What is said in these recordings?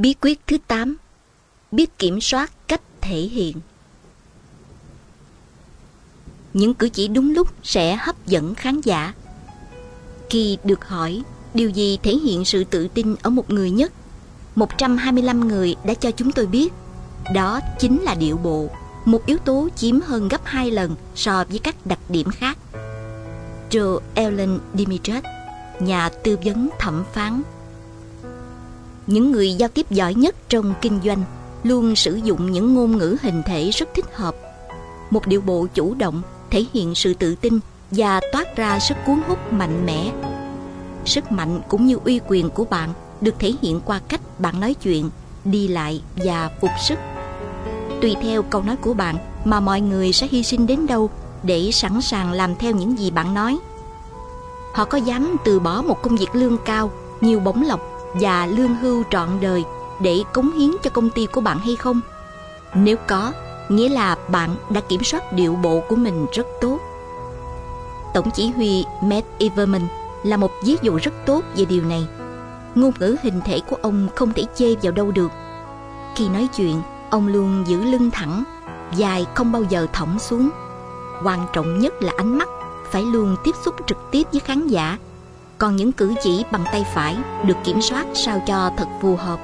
Bí quyết thứ 8 Biết kiểm soát cách thể hiện. Những cử chỉ đúng lúc sẽ hấp dẫn khán giả. Khi được hỏi điều gì thể hiện sự tự tin ở một người nhất 125 người đã cho chúng tôi biết Đó chính là điệu bộ Một yếu tố chiếm hơn gấp 2 lần so với các đặc điểm khác. Joe Ellen Dimitres, nhà tư vấn thẩm phán những người giao tiếp giỏi nhất trong kinh doanh luôn sử dụng những ngôn ngữ hình thể rất thích hợp. Một điệu bộ chủ động, thể hiện sự tự tin và toát ra sức cuốn hút mạnh mẽ. Sức mạnh cũng như uy quyền của bạn được thể hiện qua cách bạn nói chuyện, đi lại và phục sức. Tùy theo câu nói của bạn mà mọi người sẽ hy sinh đến đâu để sẵn sàng làm theo những gì bạn nói. Họ có dám từ bỏ một công việc lương cao, nhiều bổng lộc và lương hưu trọn đời để cống hiến cho công ty của bạn hay không? Nếu có, nghĩa là bạn đã kiểm soát điệu bộ của mình rất tốt. Tổng chỉ huy Matt Everman là một ví dụ rất tốt về điều này. Ngôn ngữ hình thể của ông không thể chê vào đâu được. Khi nói chuyện, ông luôn giữ lưng thẳng, dài không bao giờ thõng xuống. Quan trọng nhất là ánh mắt phải luôn tiếp xúc trực tiếp với khán giả còn những cử chỉ bằng tay phải được kiểm soát sao cho thật phù hợp.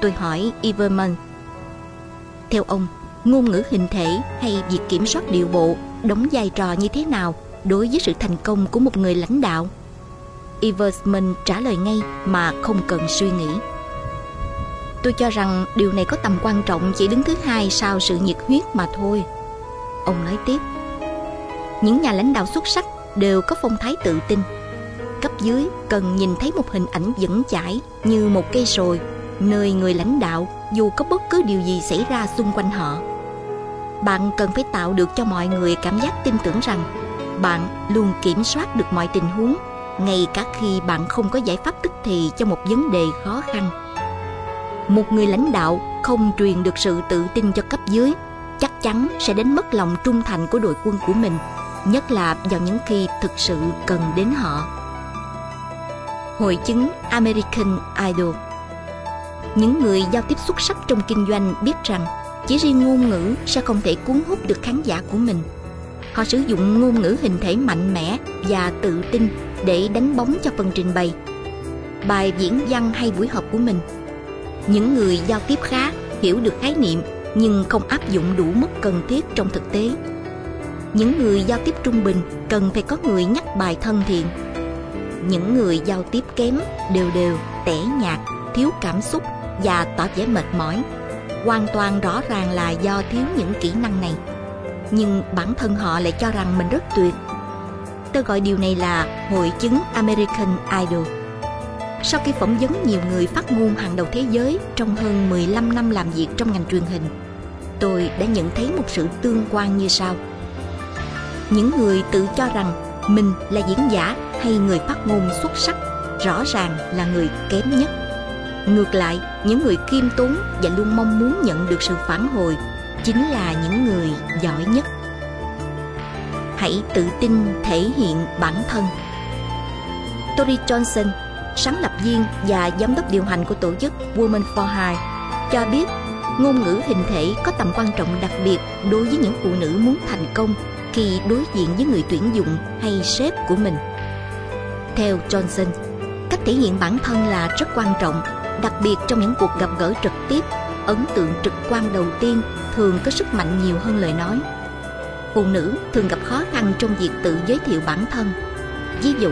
Tôi hỏi Iverman, theo ông, ngôn ngữ hình thể hay việc kiểm soát điệu bộ đóng vai trò như thế nào đối với sự thành công của một người lãnh đạo? Iverman trả lời ngay mà không cần suy nghĩ. Tôi cho rằng điều này có tầm quan trọng chỉ đứng thứ hai sau sự nhiệt huyết mà thôi. Ông nói tiếp, những nhà lãnh đạo xuất sắc đều có phong thái tự tin cấp dưới cần nhìn thấy một hình ảnh vững chãi như một cây sồi, nơi người lãnh đạo, dù có bất cứ điều gì xảy ra xung quanh họ. Bạn cần phải tạo được cho mọi người cảm giác tin tưởng rằng bạn luôn kiểm soát được mọi tình huống, ngay cả khi bạn không có giải pháp tức thì cho một vấn đề khó khăn. Một người lãnh đạo không truyền được sự tự tin cho cấp dưới, chắc chắn sẽ đánh mất lòng trung thành của đội quân của mình, nhất là vào những khi thực sự cần đến họ hội chứng American Idol. Những người giao tiếp xuất sắc trong kinh doanh biết rằng chỉ riêng ngôn ngữ sẽ không thể cuốn hút được khán giả của mình. Họ sử dụng ngôn ngữ hình thể mạnh mẽ và tự tin để đánh bóng cho phần trình bày, bài diễn văn hay buổi họp của mình. Những người giao tiếp khá hiểu được khái niệm nhưng không áp dụng đủ mức cần thiết trong thực tế. Những người giao tiếp trung bình cần phải có người nhắc bài thân thiện những người giao tiếp kém đều đều, tẻ nhạt, thiếu cảm xúc và tỏ vẻ mệt mỏi. Hoàn toàn rõ ràng là do thiếu những kỹ năng này. Nhưng bản thân họ lại cho rằng mình rất tuyệt. Tôi gọi điều này là hội chứng American Idol. Sau khi phỏng vấn nhiều người phát ngôn hàng đầu thế giới trong hơn 15 năm làm việc trong ngành truyền hình, tôi đã nhận thấy một sự tương quan như sau. Những người tự cho rằng mình là diễn giả hay người phát ngôn xuất sắc, rõ ràng là người kém nhất. Ngược lại, những người khiêm tốn và luôn mong muốn nhận được sự phản hồi chính là những người giỏi nhất. Hãy tự tin thể hiện bản thân. Tori Johnson, sáng lập viên và giám đốc điều hành của tổ chức Women for Hire, cho biết ngôn ngữ hình thể có tầm quan trọng đặc biệt đối với những phụ nữ muốn thành công khi đối diện với người tuyển dụng hay sếp của mình. Theo Johnson, cách thể hiện bản thân là rất quan trọng, đặc biệt trong những cuộc gặp gỡ trực tiếp, ấn tượng trực quan đầu tiên thường có sức mạnh nhiều hơn lời nói. Phụ nữ thường gặp khó khăn trong việc tự giới thiệu bản thân. Ví dụ,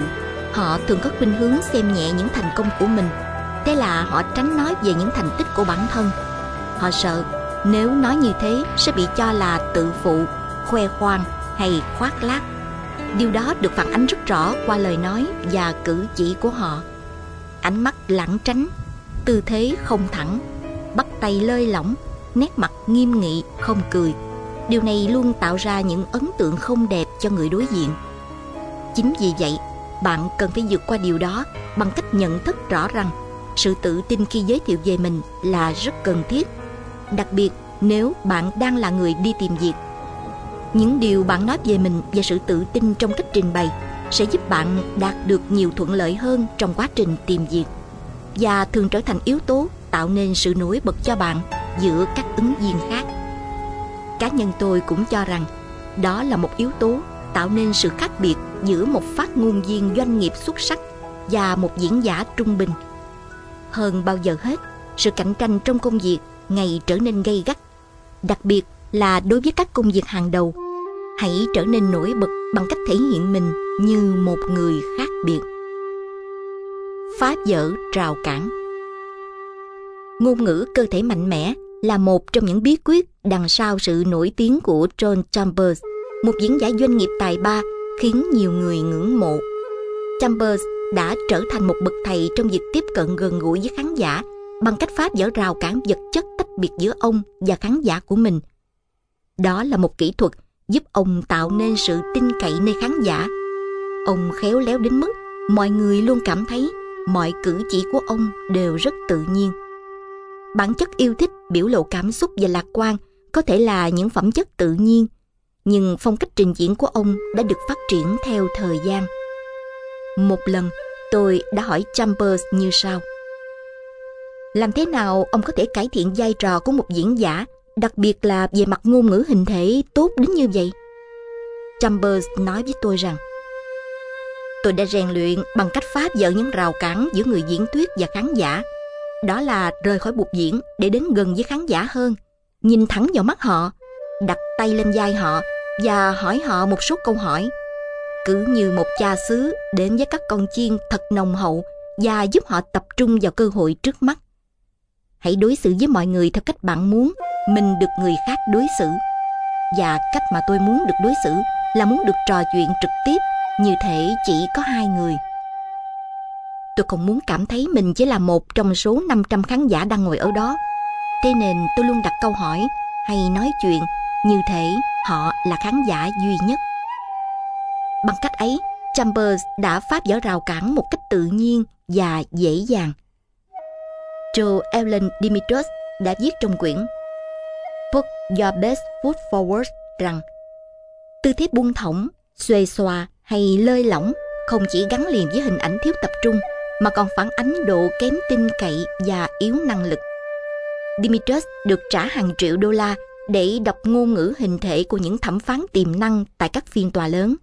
họ thường có khuynh hướng xem nhẹ những thành công của mình, thế là họ tránh nói về những thành tích của bản thân. Họ sợ nếu nói như thế sẽ bị cho là tự phụ, khoe khoang hay khoác lác điều đó được phản ánh rất rõ qua lời nói và cử chỉ của họ. Ánh mắt lảng tránh, tư thế không thẳng, bắt tay lơi lỏng, nét mặt nghiêm nghị, không cười. Điều này luôn tạo ra những ấn tượng không đẹp cho người đối diện. Chính vì vậy, bạn cần phải vượt qua điều đó bằng cách nhận thức rõ rằng sự tự tin khi giới thiệu về mình là rất cần thiết. Đặc biệt, nếu bạn đang là người đi tìm việc những điều bạn nói về mình và sự tự tin trong cách trình bày sẽ giúp bạn đạt được nhiều thuận lợi hơn trong quá trình tìm việc và thường trở thành yếu tố tạo nên sự nổi bật cho bạn giữa các ứng viên khác. Cá nhân tôi cũng cho rằng đó là một yếu tố tạo nên sự khác biệt giữa một phát ngôn viên doanh nghiệp xuất sắc và một diễn giả trung bình. Hơn bao giờ hết, sự cạnh tranh trong công việc ngày trở nên gay gắt, đặc biệt là đối với các công việc hàng đầu. Hãy trở nên nổi bật bằng cách thể hiện mình như một người khác biệt. Phá vỡ rào cản Ngôn ngữ cơ thể mạnh mẽ là một trong những bí quyết đằng sau sự nổi tiếng của John Chambers, một diễn giả doanh nghiệp tài ba khiến nhiều người ngưỡng mộ. Chambers đã trở thành một bậc thầy trong việc tiếp cận gần gũi với khán giả bằng cách phá vỡ rào cản vật chất tách biệt giữa ông và khán giả của mình. Đó là một kỹ thuật giúp ông tạo nên sự tin cậy nơi khán giả. Ông khéo léo đến mức mọi người luôn cảm thấy mọi cử chỉ của ông đều rất tự nhiên. Bản chất yêu thích, biểu lộ cảm xúc và lạc quan có thể là những phẩm chất tự nhiên, nhưng phong cách trình diễn của ông đã được phát triển theo thời gian. Một lần, tôi đã hỏi Chambers như sau. Làm thế nào ông có thể cải thiện vai trò của một diễn giả, đặc biệt là về mặt ngôn ngữ hình thể tốt đến như vậy? Chambers nói với tôi rằng, Tôi đã rèn luyện bằng cách phá vỡ những rào cản giữa người diễn thuyết và khán giả. Đó là rời khỏi bục diễn để đến gần với khán giả hơn, nhìn thẳng vào mắt họ, đặt tay lên vai họ và hỏi họ một số câu hỏi. Cứ như một cha xứ đến với các con chiên thật nồng hậu và giúp họ tập trung vào cơ hội trước mắt. Hãy đối xử với mọi người theo cách bạn muốn mình được người khác đối xử. Và cách mà tôi muốn được đối xử là muốn được trò chuyện trực tiếp như thể chỉ có hai người. Tôi không muốn cảm thấy mình chỉ là một trong số 500 khán giả đang ngồi ở đó. Thế nên tôi luôn đặt câu hỏi hay nói chuyện như thể họ là khán giả duy nhất. Bằng cách ấy, Chambers đã phá vỡ rào cản một cách tự nhiên và dễ dàng. Joe Ellen Dimitros đã viết trong quyển Put do Best Foot Forward rằng tư thế buông thõng, xuề xòa hay lơi lỏng không chỉ gắn liền với hình ảnh thiếu tập trung mà còn phản ánh độ kém tin cậy và yếu năng lực. Dimitrios được trả hàng triệu đô la để đọc ngôn ngữ hình thể của những thẩm phán tiềm năng tại các phiên tòa lớn.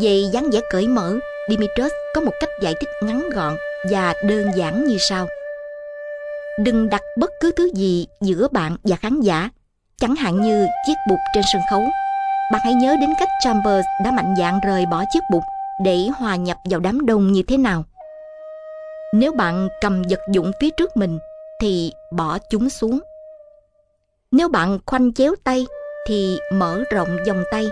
Về dáng vẻ cởi mở, Dimitrios có một cách giải thích ngắn gọn và đơn giản như sau. Đừng đặt bất cứ thứ gì giữa bạn và khán giả, chẳng hạn như chiếc bục trên sân khấu. Bạn hãy nhớ đến cách Chambers đã mạnh dạn rời bỏ chiếc bục để hòa nhập vào đám đông như thế nào. Nếu bạn cầm vật dụng phía trước mình thì bỏ chúng xuống. Nếu bạn khoanh chéo tay thì mở rộng vòng tay.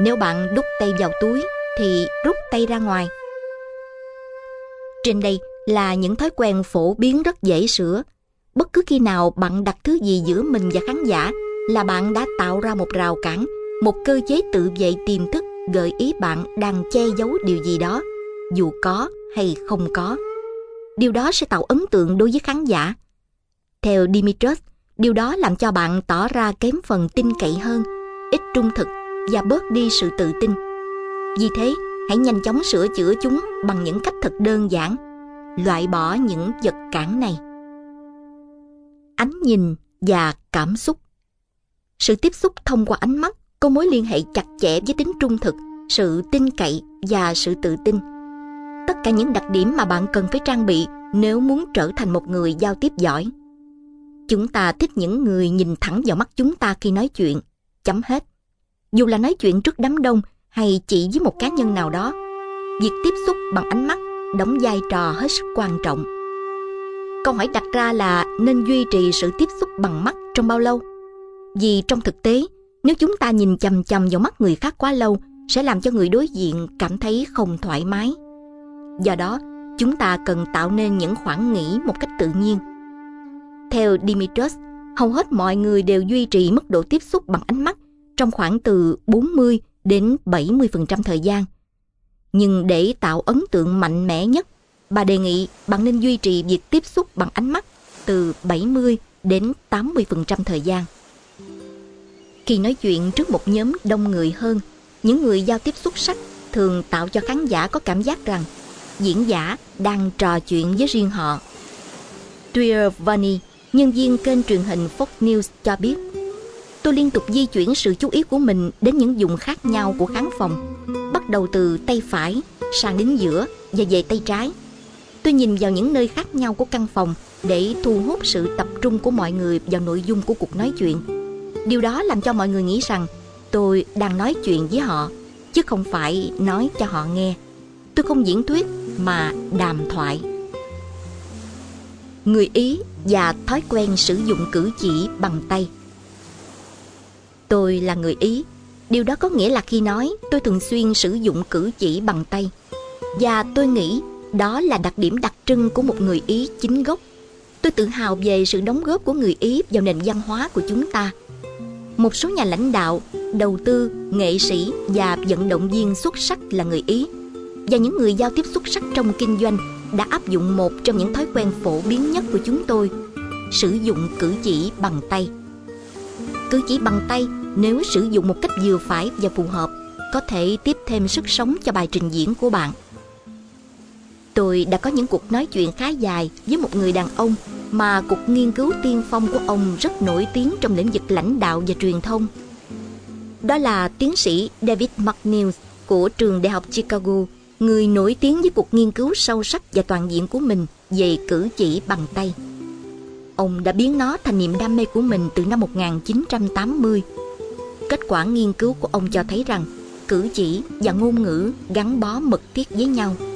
Nếu bạn đút tay vào túi thì rút tay ra ngoài. Trên đây là những thói quen phổ biến rất dễ sửa. Bất cứ khi nào bạn đặt thứ gì giữa mình và khán giả là bạn đã tạo ra một rào cản, một cơ chế tự vệ tiềm thức gợi ý bạn đang che giấu điều gì đó, dù có hay không có. Điều đó sẽ tạo ấn tượng đối với khán giả. Theo Dimitrov, điều đó làm cho bạn tỏ ra kém phần tin cậy hơn, ít trung thực và bớt đi sự tự tin. Vì thế, hãy nhanh chóng sửa chữa chúng bằng những cách thật đơn giản, loại bỏ những vật cản này. Ánh nhìn và cảm xúc Sự tiếp xúc thông qua ánh mắt có mối liên hệ chặt chẽ với tính trung thực, sự tin cậy và sự tự tin. Tất cả những đặc điểm mà bạn cần phải trang bị nếu muốn trở thành một người giao tiếp giỏi. Chúng ta thích những người nhìn thẳng vào mắt chúng ta khi nói chuyện. Chấm hết. Dù là nói chuyện trước đám đông hay chỉ với một cá nhân nào đó, việc tiếp xúc bằng ánh mắt đóng vai trò hết sức quan trọng. Câu hỏi đặt ra là nên duy trì sự tiếp xúc bằng mắt trong bao lâu? Vì trong thực tế, nếu chúng ta nhìn chầm chầm vào mắt người khác quá lâu, sẽ làm cho người đối diện cảm thấy không thoải mái. Do đó, chúng ta cần tạo nên những khoảng nghỉ một cách tự nhiên. Theo Dimitros, hầu hết mọi người đều duy trì mức độ tiếp xúc bằng ánh mắt trong khoảng từ 40 đến 70% thời gian. Nhưng để tạo ấn tượng mạnh mẽ nhất, bà đề nghị bạn nên duy trì việc tiếp xúc bằng ánh mắt từ 70 đến 80% thời gian. Khi nói chuyện trước một nhóm đông người hơn, những người giao tiếp xuất sắc thường tạo cho khán giả có cảm giác rằng diễn giả đang trò chuyện với riêng họ. Triovani, nhân viên kênh truyền hình Fox News cho biết Tôi liên tục di chuyển sự chú ý của mình đến những vùng khác nhau của khán phòng đầu từ tay phải, sang đến giữa và về tay trái Tôi nhìn vào những nơi khác nhau của căn phòng để thu hút sự tập trung của mọi người vào nội dung của cuộc nói chuyện. Điều đó làm cho mọi người nghĩ rằng tôi đang nói chuyện với họ, chứ không phải nói cho họ nghe. Tôi không diễn thuyết mà đàm thoại. Người Ý và thói quen sử dụng cử chỉ bằng tay. Tôi là người Ý. Điều đó có nghĩa là khi nói, tôi thường xuyên sử dụng cử chỉ bằng tay. Và tôi nghĩ đó là đặc điểm đặc trưng của một người Ý chính gốc. Tôi tự hào về sự đóng góp của người Ý vào nền văn hóa của chúng ta. Một số nhà lãnh đạo, đầu tư, nghệ sĩ và vận động viên xuất sắc là người Ý. Và những người giao tiếp xuất sắc trong kinh doanh đã áp dụng một trong những thói quen phổ biến nhất của chúng tôi, sử dụng cử chỉ bằng tay. Cử chỉ bằng tay nếu sử dụng một cách vừa phải và phù hợp có thể tiếp thêm sức sống cho bài trình diễn của bạn. Tôi đã có những cuộc nói chuyện khá dài với một người đàn ông mà cuộc nghiên cứu tiên phong của ông rất nổi tiếng trong lĩnh vực lãnh đạo và truyền thông. Đó là tiến sĩ David McNeil của trường Đại học Chicago, người nổi tiếng với cuộc nghiên cứu sâu sắc và toàn diện của mình về cử chỉ bằng tay. Ông đã biến nó thành niềm đam mê của mình từ năm 1980. Kết quả nghiên cứu của ông cho thấy rằng cử chỉ và ngôn ngữ gắn bó mật thiết với nhau –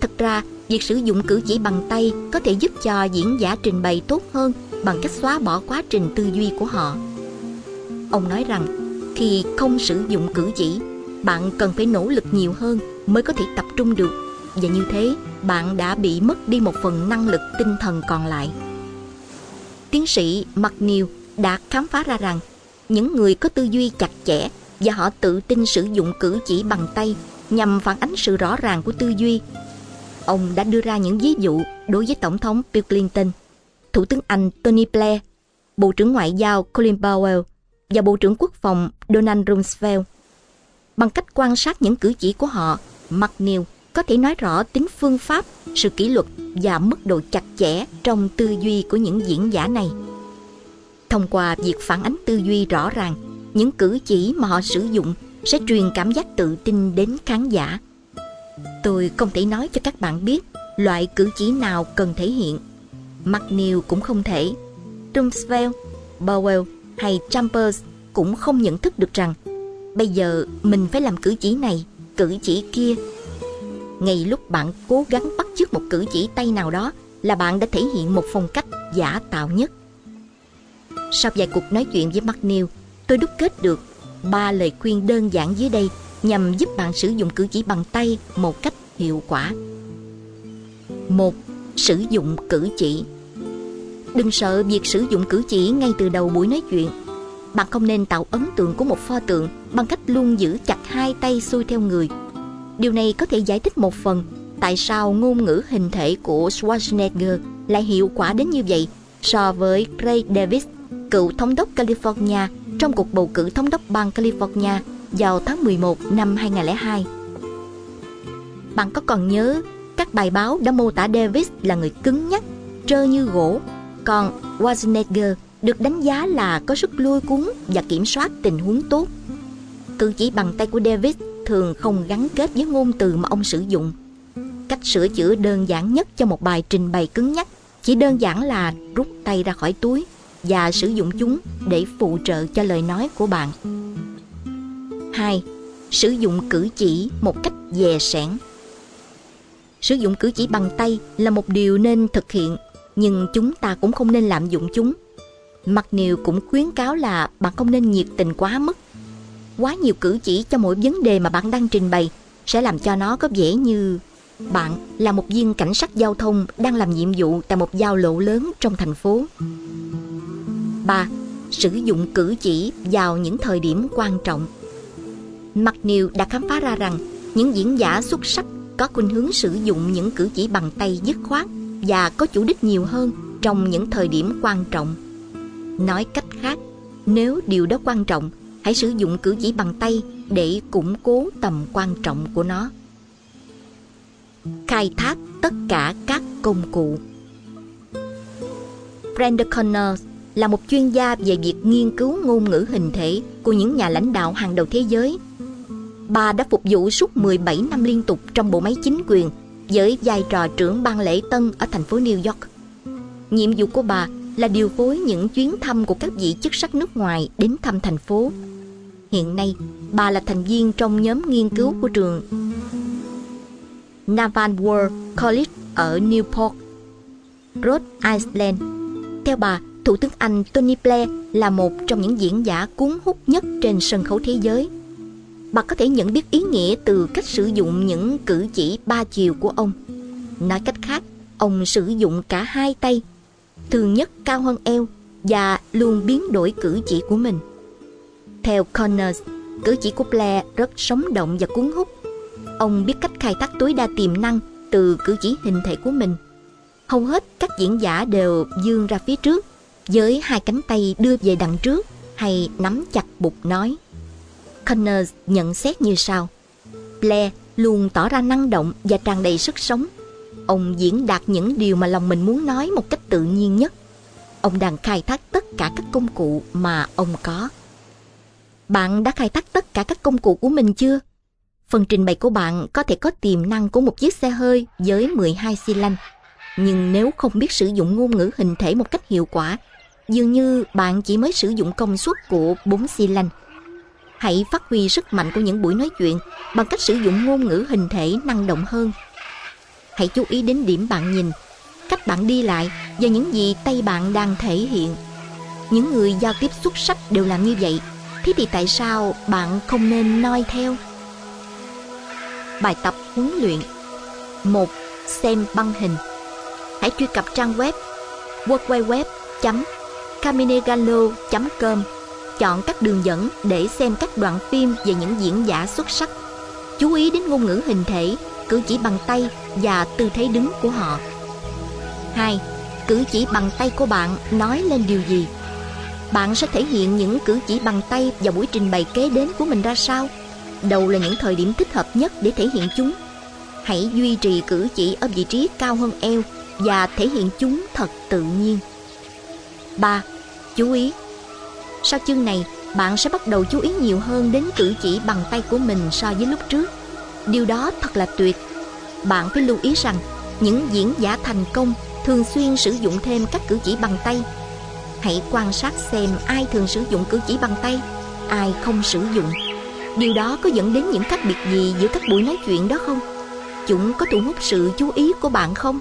Thật ra, việc sử dụng cử chỉ bằng tay có thể giúp cho diễn giả trình bày tốt hơn bằng cách xóa bỏ quá trình tư duy của họ. Ông nói rằng, khi không sử dụng cử chỉ, bạn cần phải nỗ lực nhiều hơn mới có thể tập trung được và như thế bạn đã bị mất đi một phần năng lực tinh thần còn lại. Tiến sĩ McNeil đã khám phá ra rằng những người có tư duy chặt chẽ và họ tự tin sử dụng cử chỉ bằng tay nhằm phản ánh sự rõ ràng của tư duy Ông đã đưa ra những ví dụ đối với Tổng thống Bill Clinton, Thủ tướng Anh Tony Blair, Bộ trưởng Ngoại giao Colin Powell và Bộ trưởng Quốc phòng Donald Rumsfeld. Bằng cách quan sát những cử chỉ của họ, McNeil có thể nói rõ tính phương pháp, sự kỷ luật và mức độ chặt chẽ trong tư duy của những diễn giả này. Thông qua việc phản ánh tư duy rõ ràng, những cử chỉ mà họ sử dụng sẽ truyền cảm giác tự tin đến khán giả Tôi không thể nói cho các bạn biết loại cử chỉ nào cần thể hiện. McNeil cũng không thể. Rumsfeld, Powell hay Chambers cũng không nhận thức được rằng bây giờ mình phải làm cử chỉ này, cử chỉ kia. Ngay lúc bạn cố gắng bắt chước một cử chỉ tay nào đó là bạn đã thể hiện một phong cách giả tạo nhất. Sau vài cuộc nói chuyện với McNeil, tôi đúc kết được ba lời khuyên đơn giản dưới đây nhằm giúp bạn sử dụng cử chỉ bằng tay một cách hiệu quả. một Sử dụng cử chỉ Đừng sợ việc sử dụng cử chỉ ngay từ đầu buổi nói chuyện. Bạn không nên tạo ấn tượng của một pho tượng bằng cách luôn giữ chặt hai tay xuôi theo người. Điều này có thể giải thích một phần tại sao ngôn ngữ hình thể của Schwarzenegger lại hiệu quả đến như vậy so với Craig Davis, cựu thống đốc California trong cuộc bầu cử thống đốc bang California vào tháng 11 năm 2002. Bạn có còn nhớ các bài báo đã mô tả Davis là người cứng nhắc, trơ như gỗ, còn Schwarzenegger được đánh giá là có sức lôi cuốn và kiểm soát tình huống tốt. Cử chỉ bằng tay của Davis thường không gắn kết với ngôn từ mà ông sử dụng. Cách sửa chữa đơn giản nhất cho một bài trình bày cứng nhắc chỉ đơn giản là rút tay ra khỏi túi và sử dụng chúng để phụ trợ cho lời nói của bạn. 2. Sử dụng cử chỉ một cách dè sẻn Sử dụng cử chỉ bằng tay là một điều nên thực hiện, nhưng chúng ta cũng không nên lạm dụng chúng. Mặt nhiều cũng khuyến cáo là bạn không nên nhiệt tình quá mức. Quá nhiều cử chỉ cho mỗi vấn đề mà bạn đang trình bày sẽ làm cho nó có vẻ như bạn là một viên cảnh sát giao thông đang làm nhiệm vụ tại một giao lộ lớn trong thành phố. 3. Sử dụng cử chỉ vào những thời điểm quan trọng McNeil đã khám phá ra rằng những diễn giả xuất sắc có khuynh hướng sử dụng những cử chỉ bằng tay dứt khoát và có chủ đích nhiều hơn trong những thời điểm quan trọng. Nói cách khác, nếu điều đó quan trọng, hãy sử dụng cử chỉ bằng tay để củng cố tầm quan trọng của nó. Khai thác tất cả các công cụ Brenda Connors là một chuyên gia về việc nghiên cứu ngôn ngữ hình thể của những nhà lãnh đạo hàng đầu thế giới. Bà đã phục vụ suốt 17 năm liên tục trong bộ máy chính quyền với vai trò trưởng ban lễ tân ở thành phố New York. Nhiệm vụ của bà là điều phối những chuyến thăm của các vị chức sắc nước ngoài đến thăm thành phố. Hiện nay, bà là thành viên trong nhóm nghiên cứu của trường Naval War College ở Newport, Rhode Island. Theo bà, Thủ tướng Anh Tony Blair là một trong những diễn giả cuốn hút nhất trên sân khấu thế giới. Bạn có thể nhận biết ý nghĩa từ cách sử dụng những cử chỉ ba chiều của ông. Nói cách khác, ông sử dụng cả hai tay, thường nhất cao hơn eo và luôn biến đổi cử chỉ của mình. Theo Connors, cử chỉ của Blair rất sống động và cuốn hút. Ông biết cách khai thác tối đa tiềm năng từ cử chỉ hình thể của mình. Hầu hết các diễn giả đều dương ra phía trước, với hai cánh tay đưa về đằng trước hay nắm chặt bụng nói. Connors nhận xét như sau. Blair luôn tỏ ra năng động và tràn đầy sức sống. Ông diễn đạt những điều mà lòng mình muốn nói một cách tự nhiên nhất. Ông đang khai thác tất cả các công cụ mà ông có. Bạn đã khai thác tất cả các công cụ của mình chưa? Phần trình bày của bạn có thể có tiềm năng của một chiếc xe hơi với 12 xi lanh. Nhưng nếu không biết sử dụng ngôn ngữ hình thể một cách hiệu quả, dường như bạn chỉ mới sử dụng công suất của 4 xi lanh. Hãy phát huy sức mạnh của những buổi nói chuyện bằng cách sử dụng ngôn ngữ hình thể năng động hơn. Hãy chú ý đến điểm bạn nhìn, cách bạn đi lại và những gì tay bạn đang thể hiện. Những người giao tiếp xuất sắc đều làm như vậy Thế thì tại sao bạn không nên noi theo? Bài tập huấn luyện một Xem băng hình Hãy truy cập trang web www.caminegallo.com Chọn các đường dẫn để xem các đoạn phim về những diễn giả xuất sắc Chú ý đến ngôn ngữ hình thể, cử chỉ bằng tay và tư thế đứng của họ 2. Cử chỉ bằng tay của bạn nói lên điều gì? bạn sẽ thể hiện những cử chỉ bằng tay vào buổi trình bày kế đến của mình ra sao đâu là những thời điểm thích hợp nhất để thể hiện chúng hãy duy trì cử chỉ ở vị trí cao hơn eo và thể hiện chúng thật tự nhiên 3. Chú ý Sau chương này, bạn sẽ bắt đầu chú ý nhiều hơn đến cử chỉ bằng tay của mình so với lúc trước. Điều đó thật là tuyệt. Bạn phải lưu ý rằng, những diễn giả thành công thường xuyên sử dụng thêm các cử chỉ bằng tay Hãy quan sát xem ai thường sử dụng cử chỉ bằng tay, ai không sử dụng. Điều đó có dẫn đến những khác biệt gì giữa các buổi nói chuyện đó không? Chúng có thu hút sự chú ý của bạn không?